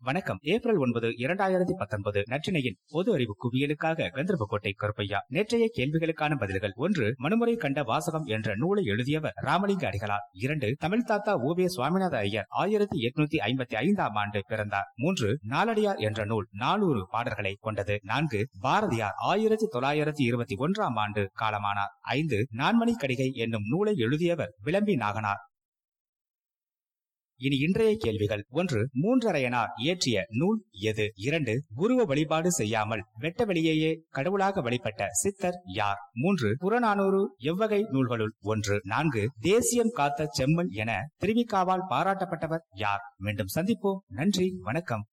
வணக்கம். ஏப்ரல் ஒன்பது இரண்டாயிரத்தி பத்தொன்பது நற்றினையின் பொது அறிவு குவியலுக்காக கந்தர்போட்டை கருப்பையா நேற்றைய கேள்விகளுக்கான பதில்கள் ஒன்று மனுமுறை கண்ட வாசகம் என்ற நூலை எழுதியவர் ராமலிங்க அடிகளார். இரண்டு தமிழ் தாத்தா ஓவிய சுவாமிநாத ஐயர் ஆயிரத்தி எட்நூத்தி ஐம்பத்தி ஐந்தாம் ஆண்டு பிறந்தார். மூன்று நாளடியார் என்ற நூல் நானூறு பாடல்களை கொண்டது. நான்கு பாரதியார் ஆயிரத்தி தொள்ளாயிரத்தி இருபத்தி ஒன்றாம் ஆண்டு காலமானார். ஐந்து நான்மணி கடிகை என்னும் நூலை எழுதியவர் விளம்பி நாகனார். இனி இன்றைய கேள்விகள். ஒன்று மூன்றரையனார் இயற்றிய நூல் எது? இரண்டு குருவ வழிபாடு செய்யாமல் வெட்ட வெளியேயே கடவுளாக வழிபட்ட சித்தர் யார்? மூன்று புறநானூறு எவ்வகை நூல்களுள் ஒன்று. நான்கு தேசியம் காத்த செம்மல் என திருவிக்காவால் பாராட்டப்பட்டவர் யார்? மீண்டும் சந்திப்போம். நன்றி வணக்கம்.